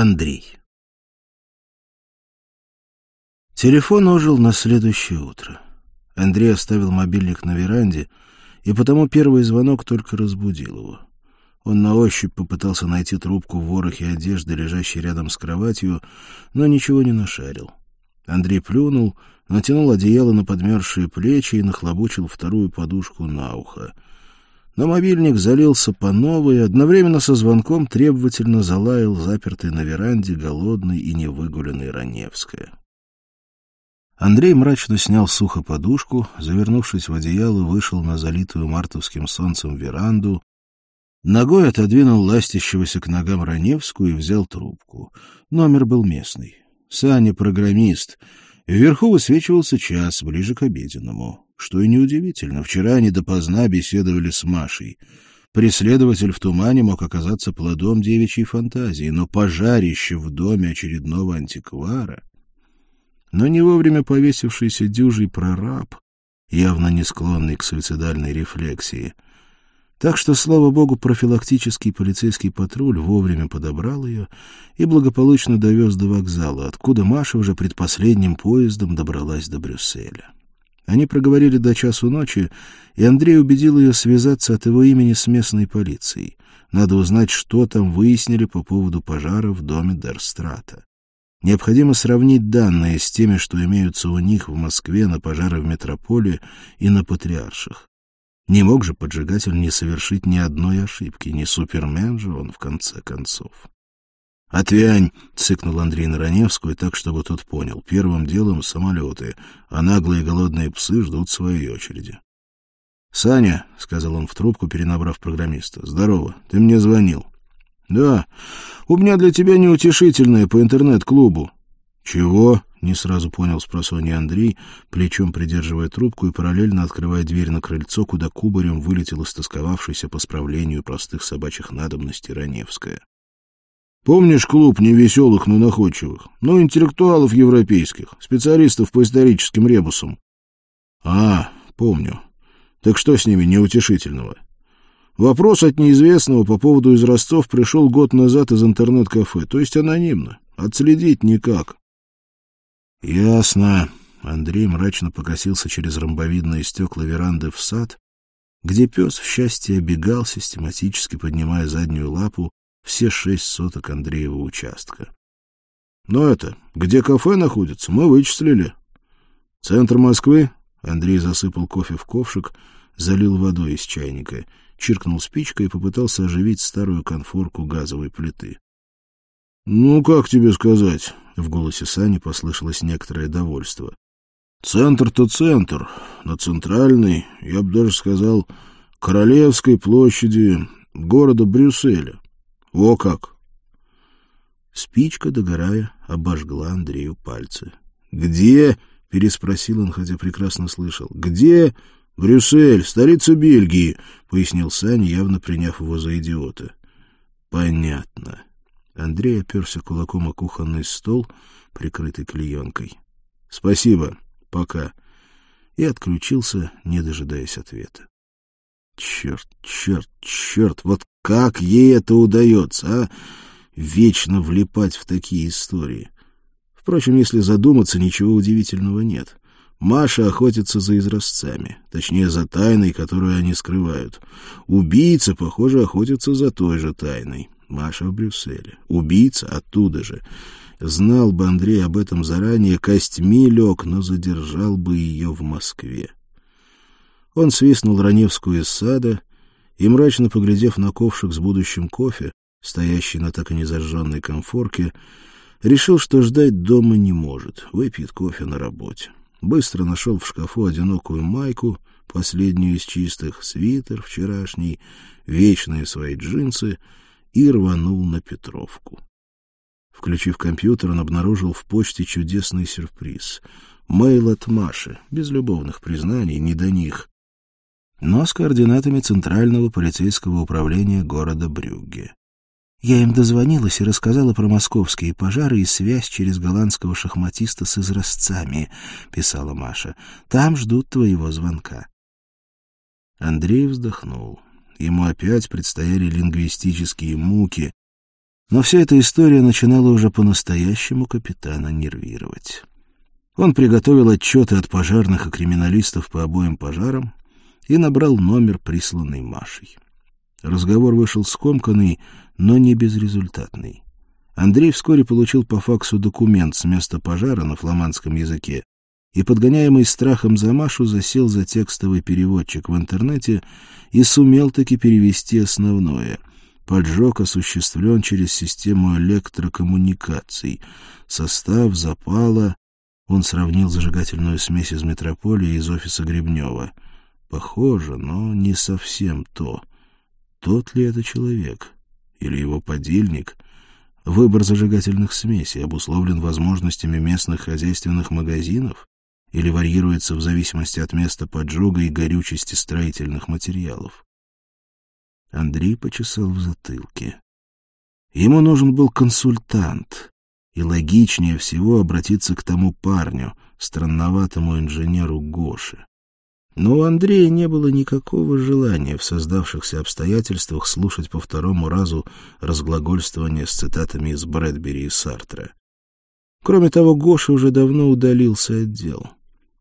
Андрей. Телефон ожил на следующее утро. Андрей оставил мобильник на веранде, и потому первый звонок только разбудил его. Он на ощупь попытался найти трубку в ворохе одежды, лежащей рядом с кроватью, но ничего не нашарил. Андрей плюнул, натянул одеяло на подмерзшие плечи и нахлобучил вторую подушку на ухо. Но мобильник залился по новой, одновременно со звонком требовательно залаял запертый на веранде голодный и невыгуленный Раневская. Андрей мрачно снял сухо подушку, завернувшись в одеяло, вышел на залитую мартовским солнцем веранду, Ногой отодвинул ластящегося к ногам Раневскую и взял трубку. Номер был местный. Саня — программист. Вверху высвечивался час, ближе к обеденному. Что и неудивительно, вчера они допоздна беседовали с Машей. Преследователь в тумане мог оказаться плодом девичьей фантазии, но пожарище в доме очередного антиквара... Но не вовремя повесившийся дюжий прораб, явно не склонный к суицидальной рефлексии — так что, слава богу, профилактический полицейский патруль вовремя подобрал ее и благополучно довез до вокзала, откуда Маша уже предпоследним поездом добралась до Брюсселя. Они проговорили до часу ночи, и Андрей убедил ее связаться от его имени с местной полицией. Надо узнать, что там выяснили по поводу пожара в доме Дерстрата. Необходимо сравнить данные с теми, что имеются у них в Москве на пожары в метрополе и на Патриарших. Не мог же поджигатель не совершить ни одной ошибки, не супермен же он, в конце концов. «Отвянь!» — цыкнул Андрей на Раневскую так, чтобы тот понял. «Первым делом самолеты, а наглые голодные псы ждут своей очереди». «Саня», — сказал он в трубку, перенабрав программиста, — «здорово, ты мне звонил». «Да, у меня для тебя неутешительное по интернет-клубу». «Чего?» — не сразу понял спросонья Андрей, плечом придерживая трубку и параллельно открывая дверь на крыльцо, куда кубарем вылетел истосковавшийся по справлению простых собачьих надобностей Раневская. «Помнишь клуб невеселых, но находчивых? Ну, интеллектуалов европейских, специалистов по историческим ребусам». «А, помню. Так что с ними неутешительного?» Вопрос от неизвестного по поводу изразцов пришел год назад из интернет-кафе, то есть анонимно. Отследить никак. Ясно. Андрей мрачно покосился через ромбовидные стекла веранды в сад, где пес в счастье обегал, систематически поднимая заднюю лапу все шесть соток Андреева участка. «Но это, где кафе находится, мы вычислили. Центр Москвы?» Андрей засыпал кофе в ковшик, залил водой из чайника, чиркнул спичкой и попытался оживить старую конфорку газовой плиты. «Ну, как тебе сказать?» — в голосе Сани послышалось некоторое довольство. «Центр-то центр, но центральный, я бы даже сказал, Королевской площади города Брюсселя. Во как!» Спичка, догорая, обожгла Андрею пальцы. «Где?» — переспросил он, хотя прекрасно слышал. «Где?» «Брюссель, столица Бельгии», — пояснил Саня, явно приняв его за идиота. «Понятно». Андрей оперся кулаком о кухонный стол, прикрытый клеенкой. — Спасибо. Пока. И отключился, не дожидаясь ответа. Черт, черт, черт, вот как ей это удается, а? Вечно влипать в такие истории. Впрочем, если задуматься, ничего удивительного нет. Маша охотится за изразцами, точнее, за тайной, которую они скрывают. Убийца, похоже, охотится за той же тайной. Маша в Брюсселе. Убийца оттуда же. Знал бы Андрей об этом заранее, костьми лег, но задержал бы ее в Москве. Он свистнул Раневскую из сада и, мрачно поглядев на ковшик с будущим кофе, стоящий на так и не зажженной решил, что ждать дома не может, выпьет кофе на работе. Быстро нашел в шкафу одинокую майку, последнюю из чистых, свитер вчерашний, вечные свои джинсы — и рванул на Петровку. Включив компьютер, он обнаружил в почте чудесный сюрприз. Мейл от Маши, без любовных признаний, не до них, но с координатами Центрального полицейского управления города Брюгге. Я им дозвонилась и рассказала про московские пожары и связь через голландского шахматиста с изразцами, — писала Маша. — Там ждут твоего звонка. Андрей вздохнул. Ему опять предстояли лингвистические муки, Но вся эта история начинала уже по-настоящему капитана нервировать. Он приготовил отчеты от пожарных и криминалистов по обоим пожарам и набрал номер, присланный Машей. Разговор вышел скомканный, но не безрезультатный. Андрей вскоре получил по факсу документ с места пожара на фламандском языке и, подгоняемый страхом за Машу, засел за текстовый переводчик в интернете и сумел таки перевести основное. Поджог осуществлен через систему электрокоммуникаций. Состав запала... Он сравнил зажигательную смесь из метрополии из офиса Гребнева. Похоже, но не совсем то. Тот ли это человек? Или его подельник? Выбор зажигательных смесей обусловлен возможностями местных хозяйственных магазинов? или варьируется в зависимости от места поджога и горючести строительных материалов. Андрей почесал в затылке. Ему нужен был консультант, и логичнее всего обратиться к тому парню, странноватому инженеру Гоше. Но у Андрея не было никакого желания в создавшихся обстоятельствах слушать по второму разу разглагольствование с цитатами из Брэдбери и Сартра. Кроме того, Гоша уже давно удалился от дел.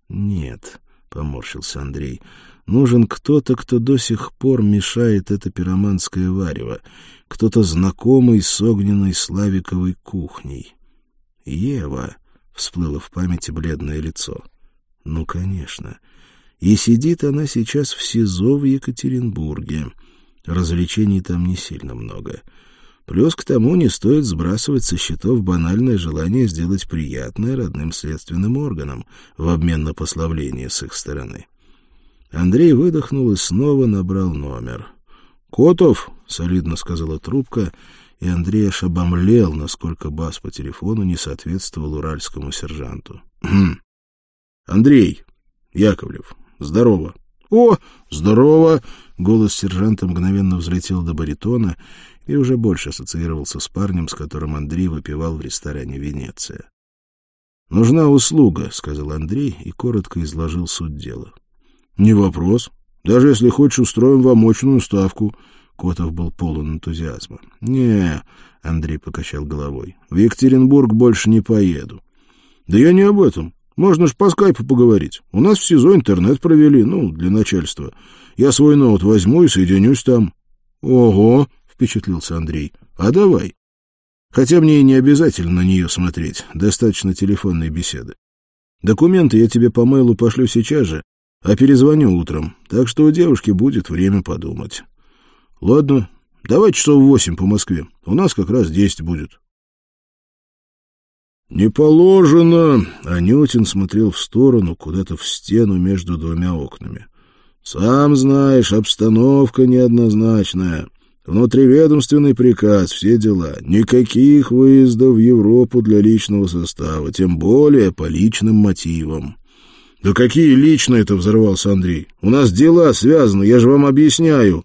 «Нет», — поморщился Андрей, — «нужен кто-то, кто до сих пор мешает это пироманское варево, кто-то знакомый с огненной славиковой кухней». «Ева», — всплыло в памяти бледное лицо. «Ну, конечно. И сидит она сейчас в СИЗО в Екатеринбурге. Развлечений там не сильно много». Плюс к тому не стоит сбрасывать со счетов банальное желание сделать приятное родным следственным органам в обмен на послабление с их стороны. Андрей выдохнул и снова набрал номер. «Котов!» — солидно сказала трубка, и Андрей аж обомлел, насколько бас по телефону не соответствовал уральскому сержанту. «Хм. «Андрей! Яковлев! Здорово!» «О, здорово!» — голос сержанта мгновенно взлетел до баритона, и уже больше ассоциировался с парнем, с которым Андрей выпивал в ресторане «Венеция». «Нужна услуга», — сказал Андрей и коротко изложил суть дела. «Не вопрос. Даже если хочешь, устроим вам очную ставку». Котов был полон энтузиазма. «Не», — Андрей покачал головой, — «в Екатеринбург больше не поеду». «Да я не об этом. Можно ж по скайпу поговорить. У нас в СИЗО интернет провели, ну, для начальства. Я свой ноут возьму и соединюсь там». «Ого!» впечатлился Андрей. «А давай. Хотя мне и не обязательно на нее смотреть, достаточно телефонной беседы. Документы я тебе по мейлу пошлю сейчас же, а перезвоню утром, так что у девушки будет время подумать. Ладно, давай часов восемь по Москве, у нас как раз десять будет». «Не положено!» — Анютин смотрел в сторону, куда-то в стену между двумя окнами. «Сам знаешь, обстановка неоднозначная. Внутриведомственный приказ, все дела. Никаких выездов в Европу для личного состава, тем более по личным мотивам. «Да какие лично это?» — взорвался Андрей. «У нас дела связаны, я же вам объясняю».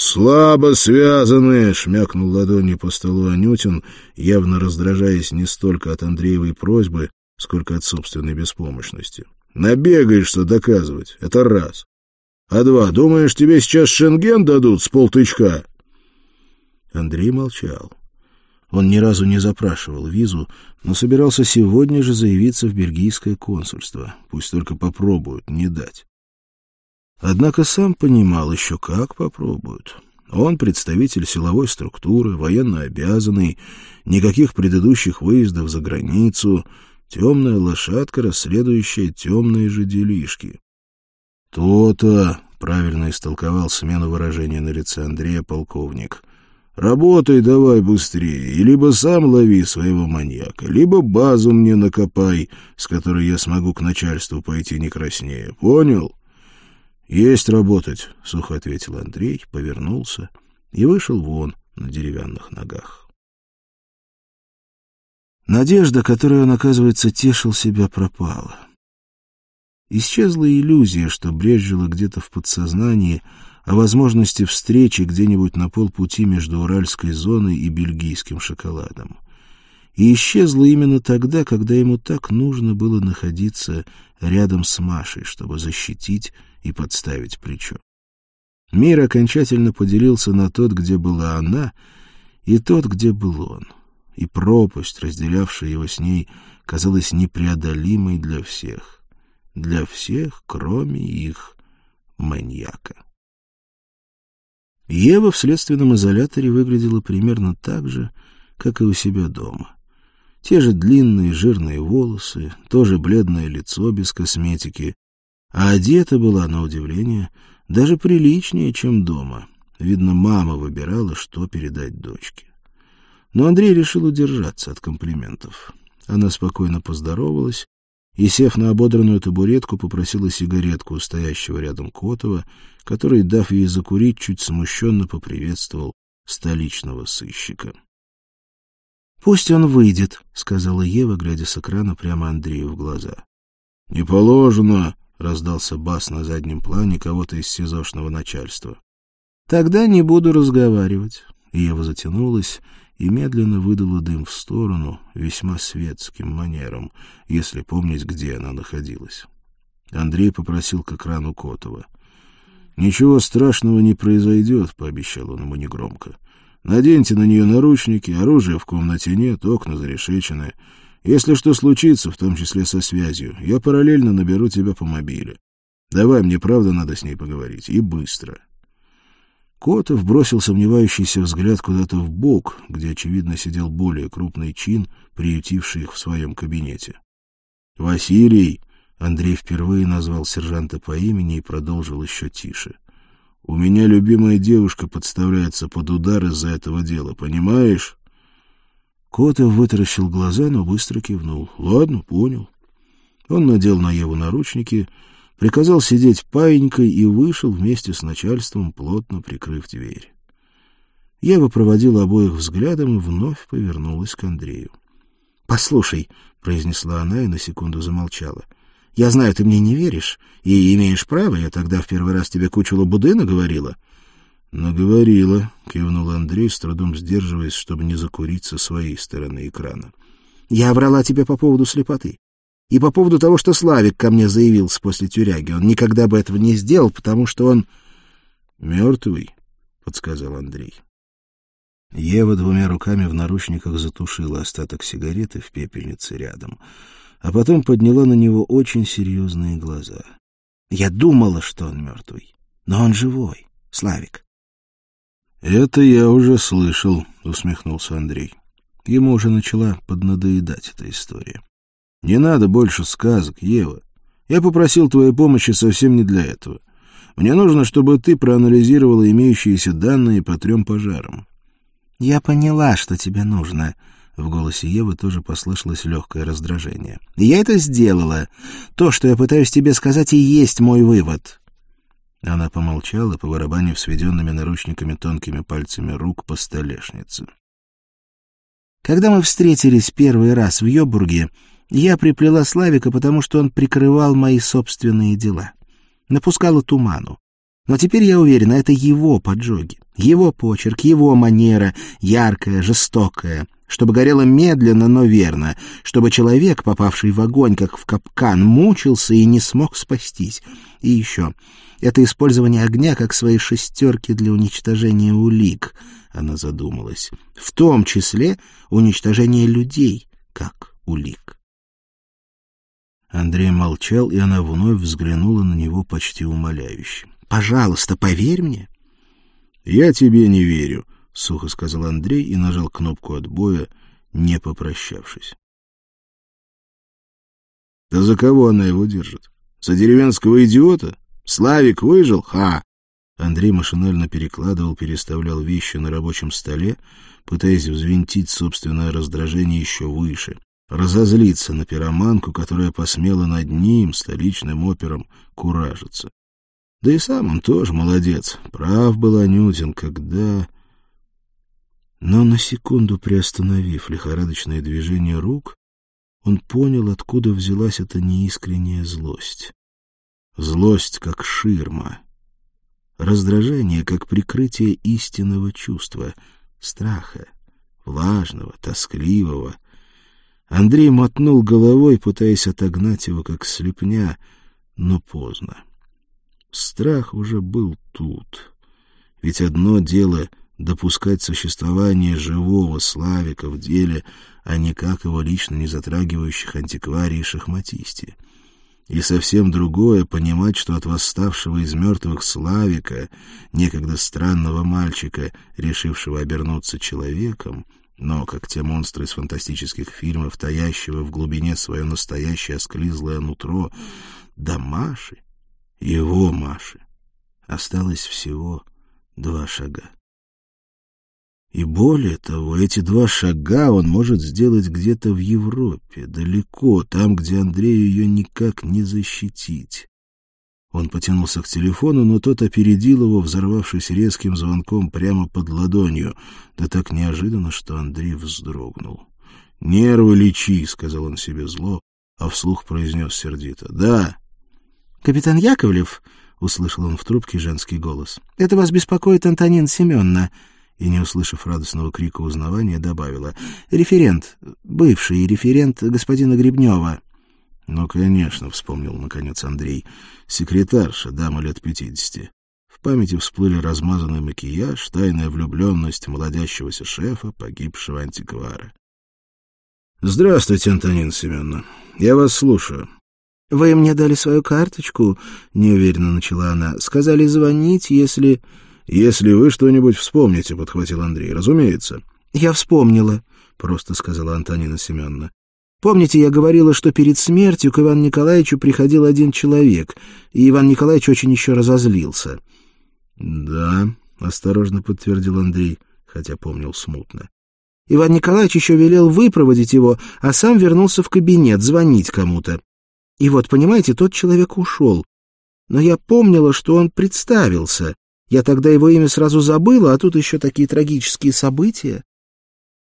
«Слабо связаны!» — шмякнул ладонью по столу Анютин, явно раздражаясь не столько от Андреевой просьбы, сколько от собственной беспомощности. «Набегаешься доказывать. Это раз. А два, думаешь, тебе сейчас шенген дадут с полтычка?» Андрей молчал. Он ни разу не запрашивал визу, но собирался сегодня же заявиться в бельгийское консульство. Пусть только попробуют не дать. Однако сам понимал еще, как попробуют. Он представитель силовой структуры, военно обязанный, никаких предыдущих выездов за границу, темная лошадка, расследующая темные же делишки. «То-то», — правильно истолковал смену выражения на лице Андрея полковник, Работай давай быстрее, и либо сам лови своего маньяка, либо базу мне накопай, с которой я смогу к начальству пойти не краснее. Понял? Есть работать, — сухо ответил Андрей, повернулся и вышел вон на деревянных ногах. Надежда, которой он, оказывается, тешил себя, пропала. Исчезла иллюзия, что брежила где-то в подсознании — о возможности встречи где-нибудь на полпути между Уральской зоной и бельгийским шоколадом. И исчезла именно тогда, когда ему так нужно было находиться рядом с Машей, чтобы защитить и подставить плечо. Мир окончательно поделился на тот, где была она, и тот, где был он. И пропасть, разделявшая его с ней, казалась непреодолимой для всех. Для всех, кроме их маньяка. Ева в следственном изоляторе выглядела примерно так же, как и у себя дома. Те же длинные жирные волосы, тоже бледное лицо без косметики, а одета была, на удивление, даже приличнее, чем дома. Видно, мама выбирала, что передать дочке. Но Андрей решил удержаться от комплиментов. Она спокойно поздоровалась и, сев на ободранную табуретку, попросила сигаретку у стоящего рядом Котова, который, дав ей закурить, чуть смущенно поприветствовал столичного сыщика. — Пусть он выйдет, — сказала Ева, глядя с экрана прямо Андрею в глаза. — Не положено, — раздался бас на заднем плане кого-то из СИЗОшного начальства. — Тогда не буду разговаривать. Ева затянулась и медленно выдала дым в сторону, весьма светским манером, если помнить, где она находилась. Андрей попросил к экрану Котова. «Ничего страшного не произойдет», — пообещал он ему негромко. «Наденьте на нее наручники, оружия в комнате нет, окна зарешечены. Если что случится, в том числе со связью, я параллельно наберу тебя по мобиле. Давай, мне правда надо с ней поговорить, и быстро». Котов бросил сомневающийся взгляд куда-то в бок, где, очевидно, сидел более крупный чин, приютивший их в своем кабинете. «Василий!» — Андрей впервые назвал сержанта по имени и продолжил еще тише. «У меня любимая девушка подставляется под удар из-за этого дела, понимаешь?» Котов вытаращил глаза, но быстро кивнул. «Ладно, понял». Он надел на Еву наручники — приказал сидеть паинькой и вышел вместе с начальством, плотно прикрыв дверь. Ева проводила обоих взглядом и вновь повернулась к Андрею. — Послушай, — произнесла она и на секунду замолчала, — я знаю, ты мне не веришь, и имеешь право, я тогда в первый раз тебе кучу лабуды наговорила. — Наговорила, — кивнул Андрей, с трудом сдерживаясь, чтобы не закурить со своей стороны экрана. — Я врала тебе по поводу слепоты. И по поводу того, что Славик ко мне заявился после тюряги. Он никогда бы этого не сделал, потому что он... — Мертвый, — подсказал Андрей. Ева двумя руками в наручниках затушила остаток сигареты в пепельнице рядом, а потом подняла на него очень серьезные глаза. — Я думала, что он мертвый, но он живой, Славик. — Это я уже слышал, — усмехнулся Андрей. Ему уже начала поднадоедать эта история. Не надо больше сказок, Ева. Я попросил твоей помощи совсем не для этого. Мне нужно, чтобы ты проанализировала имеющиеся данные по трем пожарам. — Я поняла, что тебе нужно. В голосе Евы тоже послышалось легкое раздражение. — Я это сделала. То, что я пытаюсь тебе сказать, и есть мой вывод. Она помолчала, побарабанив сведенными наручниками тонкими пальцами рук по столешнице. Когда мы встретились первый раз в Йобурге, я приплела Славика, потому что он прикрывал мои собственные дела. Напускала туману. Но теперь я уверена, это его поджоги, его почерк, его манера, яркая, жестокая, чтобы горело медленно, но верно, чтобы человек, попавший в огонь, как в капкан, мучился и не смог спастись. И еще, это использование огня как своей шестерки для уничтожения улик, она задумалась, в том числе уничтожение людей как улик. Андрей молчал, и она вновь взглянула на него почти умоляюще. «Пожалуйста, поверь мне». «Я тебе не верю», — сухо сказал Андрей и нажал кнопку отбоя, не попрощавшись. «Да за кого она его держит? За деревенского идиота? Славик выжил? Ха!» Андрей машинально перекладывал, переставлял вещи на рабочем столе, пытаясь взвинтить собственное раздражение еще выше разозлиться на пироманку, которая посмела над ним, столичным опером, куражиться. Да и сам он тоже молодец. Прав был Анютин, когда... Но на секунду приостановив лихорадочное движение рук, он понял, откуда взялась эта неискренняя злость. Злость как ширма. Раздражение как прикрытие истинного чувства, страха, влажного, тоскливого — Андрей мотнул головой, пытаясь отогнать его, как слепня, но поздно. Страх уже был тут. Ведь одно дело допускать существование живого Славика в деле, а никак его лично не затрагивающих антикварий и шахматисте. И совсем другое — понимать, что от восставшего из мертвых Славика, некогда странного мальчика, решившего обернуться человеком, но, как те монстры из фантастических фильмов, таящего в глубине свое настоящее осклизлое нутро, до Маши, его Маши, осталось всего два шага. И более того, эти два шага он может сделать где-то в Европе, далеко, там, где Андрею ее никак не защитить. Он потянулся к телефону, но тот опередил его, взорвавшись резким звонком прямо под ладонью, да так неожиданно, что Андрей вздрогнул. «Нервы лечи», — сказал он себе зло, а вслух произнес сердито. «Да». «Капитан Яковлев», — услышал он в трубке женский голос, — «это вас беспокоит Антонина Семеновна» и, не услышав радостного крика узнавания, добавила «Референт, бывший референт господина Гребнева». «Ну, конечно», — вспомнил, наконец, Андрей, — «секретарша, дама лет пятидесяти». В памяти всплыли размазанный макияж, тайная влюбленность молодящегося шефа, погибшего антиквара. «Здравствуйте, Антонина Семеновна. Я вас слушаю». «Вы мне дали свою карточку?» — неуверенно начала она. «Сказали звонить, если...» «Если вы что-нибудь вспомните», — подхватил Андрей, — «разумеется». «Я вспомнила», — просто сказала Антонина Семеновна. «Помните, я говорила, что перед смертью к Ивану Николаевичу приходил один человек, и Иван Николаевич очень еще разозлился». «Да», — осторожно подтвердил Андрей, хотя помнил смутно. Иван Николаевич еще велел выпроводить его, а сам вернулся в кабинет звонить кому-то. И вот, понимаете, тот человек ушел. Но я помнила, что он представился. Я тогда его имя сразу забыла, а тут еще такие трагические события.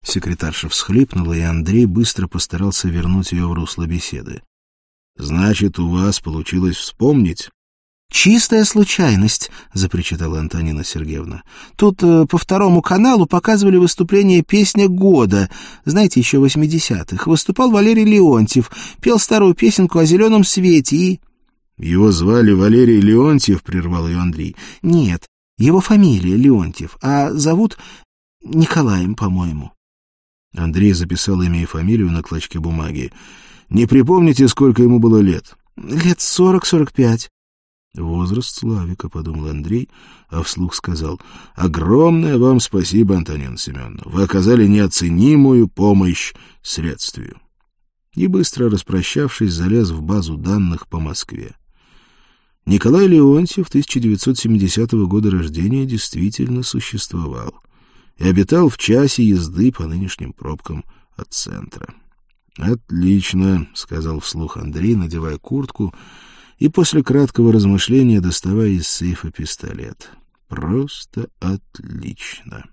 Секретарша всхлипнула, и Андрей быстро постарался вернуть ее в русло беседы. — Значит, у вас получилось вспомнить? — Чистая случайность, — запричитала Антонина Сергеевна. — Тут э, по второму каналу показывали выступление «Песня года», знаете, еще восьмидесятых. Выступал Валерий Леонтьев, пел старую песенку о зеленом свете и... — Его звали Валерий Леонтьев, — прервал ее Андрей. — Нет, его фамилия Леонтьев, а зовут Николаем, по-моему. Андрей записал имя и фамилию на клочке бумаги. «Не припомните, сколько ему было лет?» «Лет сорок-сорок пять». «Возраст Славика», — подумал Андрей, а вслух сказал. «Огромное вам спасибо, Антонина Семеновна. Вы оказали неоценимую помощь следствию». И, быстро распрощавшись, залез в базу данных по Москве. Николай Леонтьев 1970 года рождения действительно существовал и обитал в часе езды по нынешним пробкам от центра. «Отлично», — сказал вслух Андрей, надевая куртку и после краткого размышления доставая из сейфа пистолет. «Просто отлично».